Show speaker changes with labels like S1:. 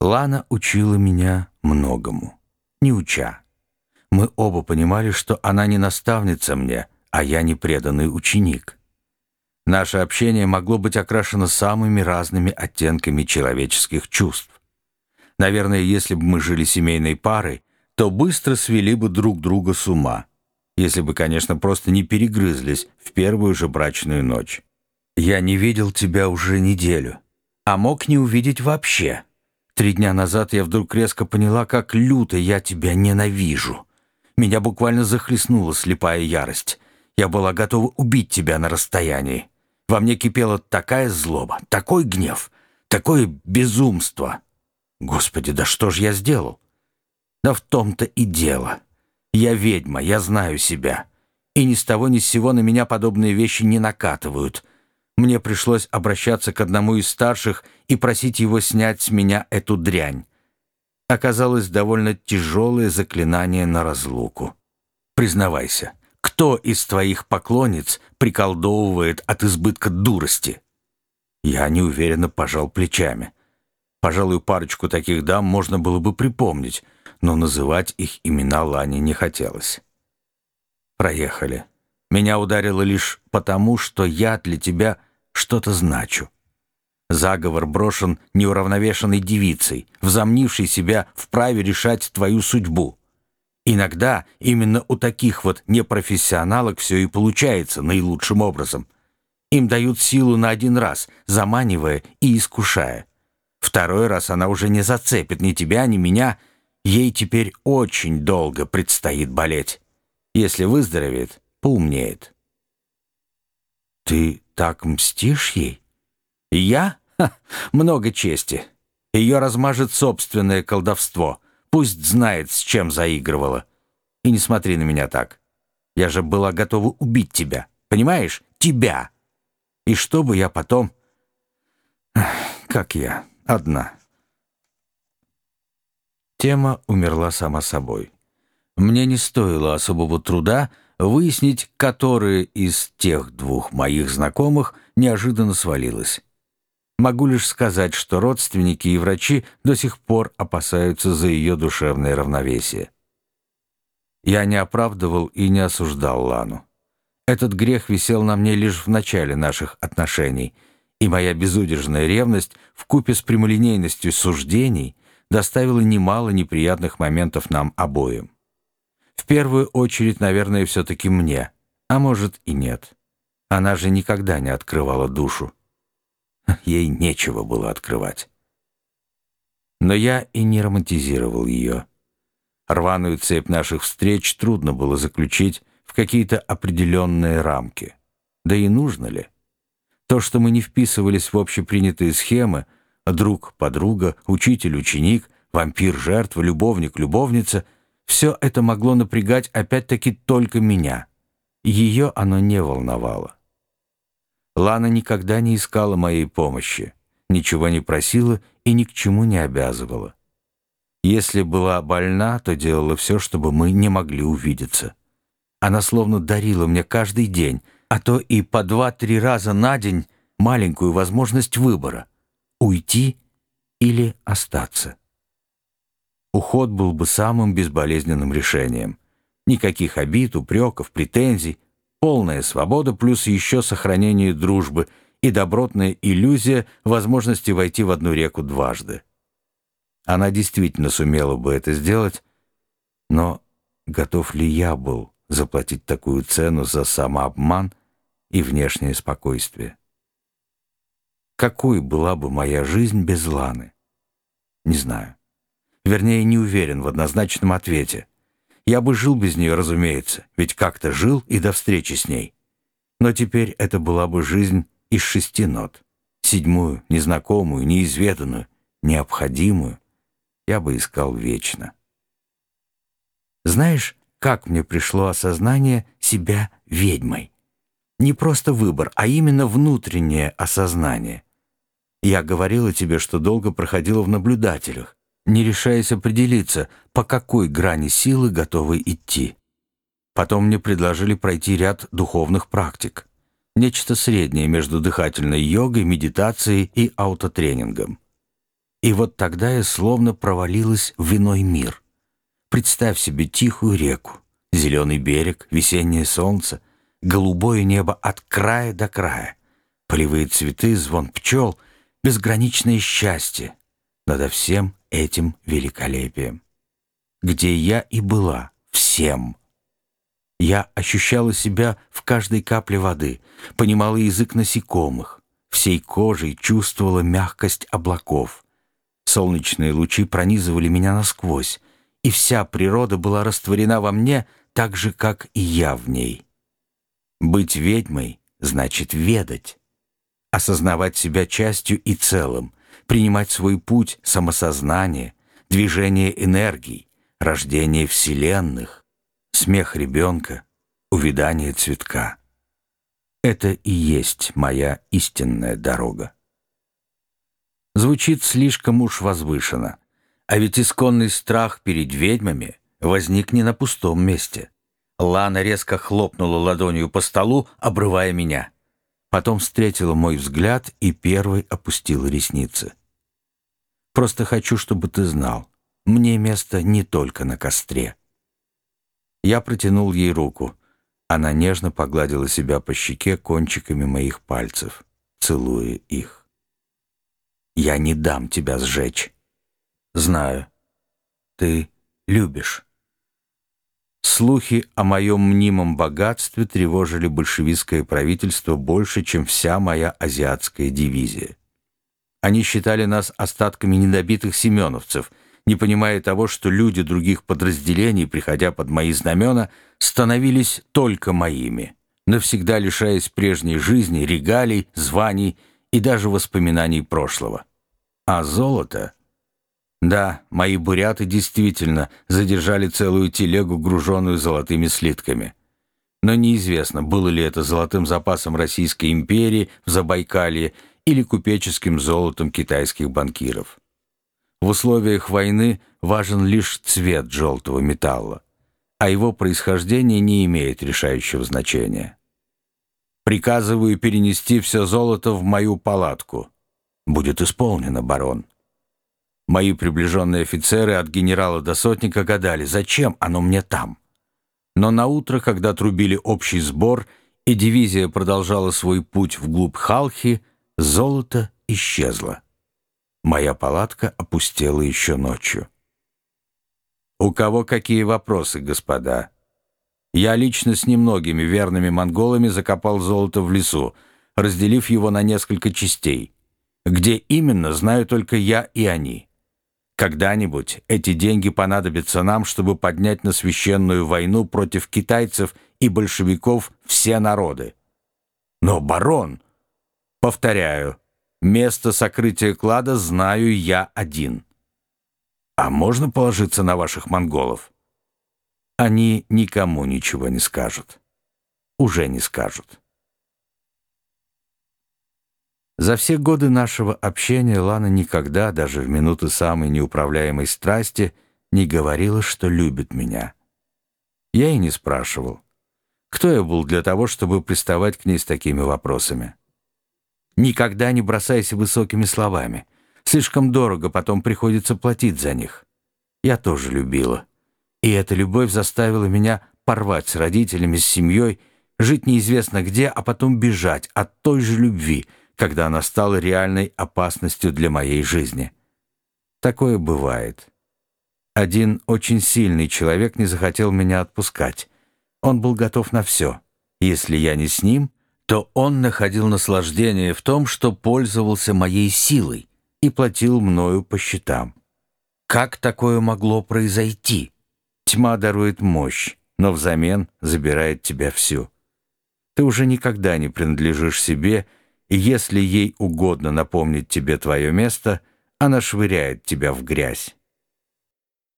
S1: Лана учила меня многому, не уча. Мы оба понимали, что она не наставница мне, а я не преданный ученик. Наше общение могло быть окрашено самыми разными оттенками человеческих чувств. Наверное, если бы мы жили семейной парой, то быстро свели бы друг друга с ума, если бы, конечно, просто не перегрызлись в первую же брачную ночь. Я не видел тебя уже неделю, а мог не увидеть вообще. Три дня назад я вдруг резко поняла, как люто я тебя ненавижу. Меня буквально захлестнула слепая ярость. Я была готова убить тебя на расстоянии. Во мне кипела такая злоба, такой гнев, такое безумство. Господи, да что ж я сделал? Да в том-то и дело. Я ведьма, я знаю себя. И ни с того ни с сего на меня подобные вещи не накатывают. Мне пришлось обращаться к одному из старших и просить его снять с меня эту дрянь. Оказалось довольно тяжелое заклинание на разлуку. Признавайся, кто из твоих поклонниц приколдовывает от избытка дурости? Я неуверенно пожал плечами. Пожалуй, парочку таких дам можно было бы припомнить, но называть их имена Лане не хотелось. Проехали. Меня ударило лишь потому, что я для тебя что-то значу. Заговор брошен неуравновешенной девицей, взомнившей себя вправе решать твою судьбу. Иногда именно у таких вот непрофессионалок все и получается наилучшим образом. Им дают силу на один раз, заманивая и искушая. Второй раз она уже не зацепит ни тебя, ни меня. Ей теперь очень долго предстоит болеть. Если выздоровеет, поумнеет. Ты так мстишь ей? Я? Ха, много чести. Ее размажет собственное колдовство. Пусть знает, с чем заигрывала. И не смотри на меня так. Я же была готова убить тебя. Понимаешь? Тебя. И что бы я потом... Как я? Одна. Тема умерла сама собой. Мне не стоило особого труда выяснить, которые из тех двух моих знакомых неожиданно свалилась. Могу лишь сказать, что родственники и врачи до сих пор опасаются за ее душевное равновесие. Я не оправдывал и не осуждал Лану. Этот грех висел на мне лишь в начале наших отношений, и моя безудержная ревность вкупе с прямолинейностью суждений доставила немало неприятных моментов нам обоим. В первую очередь, наверное, все-таки мне, а может и нет. Она же никогда не открывала душу. Ей нечего было открывать. Но я и не романтизировал ее. Рваную цепь наших встреч трудно было заключить в какие-то определенные рамки. Да и нужно ли? То, что мы не вписывались в общепринятые схемы, друг, подруга, учитель, ученик, вампир, жертва, любовник, любовница — все это могло напрягать опять-таки только меня. Ее оно не волновало. Лана никогда не искала моей помощи, ничего не просила и ни к чему не обязывала. Если была больна, то делала все, чтобы мы не могли увидеться. Она словно дарила мне каждый день, а то и по два-три раза на день маленькую возможность выбора — уйти или остаться. Уход был бы самым безболезненным решением. Никаких обид, упреков, претензий, полная свобода плюс еще сохранение дружбы и добротная иллюзия возможности войти в одну реку дважды. Она действительно сумела бы это сделать, но готов ли я был заплатить такую цену за самообман и внешнее спокойствие? Какой была бы моя жизнь без Ланы? Не знаю. Вернее, не уверен в однозначном ответе. Я бы жил без нее, разумеется, ведь как-то жил и до встречи с ней. Но теперь это была бы жизнь из шести нот. Седьмую, незнакомую, неизведанную, необходимую я бы искал вечно. Знаешь, как мне пришло осознание себя ведьмой? Не просто выбор, а именно внутреннее осознание. Я говорила тебе, что долго проходила в наблюдателях, не решаясь определиться, по какой грани силы готовы идти. Потом мне предложили пройти ряд духовных практик. Нечто среднее между дыхательной йогой, медитацией и аутотренингом. И вот тогда я словно провалилась в иной мир. Представь себе тихую реку, зеленый берег, весеннее солнце, голубое небо от края до края, полевые цветы, звон пчел, безграничное счастье над всем этим великолепием. Где я и была всем. Я ощущала себя в каждой капле воды, понимала язык насекомых, всей кожей чувствовала мягкость облаков. Солнечные лучи пронизывали меня насквозь, и вся природа была растворена во мне так же, как и я в ней. Быть ведьмой значит ведать, осознавать себя частью и целым, принимать свой путь самосознание, движение энергий, рождение вселенных, смех ребенка, увядание цветка. Это и есть моя истинная дорога. Звучит слишком уж возвышенно, а ведь исконный страх перед ведьмами возник не на пустом месте. Лана резко хлопнула ладонью по столу, обрывая меня. Потом встретила мой взгляд и первой опустила ресницы. «Просто хочу, чтобы ты знал, мне место не только на костре». Я протянул ей руку. Она нежно погладила себя по щеке кончиками моих пальцев, целуя их. «Я не дам тебя сжечь». «Знаю. Ты любишь». Слухи о моем мнимом богатстве тревожили большевистское правительство больше, чем вся моя азиатская дивизия. Они считали нас остатками недобитых семеновцев, не понимая того, что люди других подразделений, приходя под мои знамена, становились только моими, навсегда лишаясь прежней жизни, регалий, званий и даже воспоминаний прошлого. А золото — да, мои буряты действительно задержали целую телегу, груженную золотыми слитками. Но неизвестно, было ли это золотым запасом Российской империи в Забайкалье или купеческим золотом китайских банкиров. В условиях войны важен лишь цвет желтого металла, а его происхождение не имеет решающего значения. Приказываю перенести все золото в мою палатку. Будет исполнено, барон. Мои приближенные офицеры от генерала до сотника гадали, зачем оно мне там. Но на утро, когда трубили общий сбор, и дивизия продолжала свой путь вглубь Халхи, золото исчезло. Моя палатка опустела еще ночью. «У кого какие вопросы, господа?» Я лично с немногими верными монголами закопал золото в лесу, разделив его на несколько частей. Где именно, знаю только я и они. Когда-нибудь эти деньги понадобятся нам, чтобы поднять на священную войну против китайцев и большевиков все народы. Но, барон, повторяю, место сокрытия клада знаю я один. А можно положиться на ваших монголов? Они никому ничего не скажут. Уже не скажут. За все годы нашего общения Лана никогда, даже в минуты самой неуправляемой страсти, не говорила, что любит меня. Я и не спрашивал. Кто я был для того, чтобы приставать к ней с такими вопросами? Никогда не бросайся высокими словами. Слишком дорого потом приходится платить за них. Я тоже любила. И эта любовь заставила меня порвать с родителями, с семьей, жить неизвестно где, а потом бежать от той же любви — когда она стала реальной опасностью для моей жизни. Такое бывает. Один очень сильный человек не захотел меня отпускать. Он был готов на все. Если я не с ним, то он находил наслаждение в том, что пользовался моей силой и платил мною по счетам. Как такое могло произойти? Тьма дарует мощь, но взамен забирает тебя всю. Ты уже никогда не принадлежишь себе, если ей угодно напомнить тебе твое место, она швыряет тебя в грязь.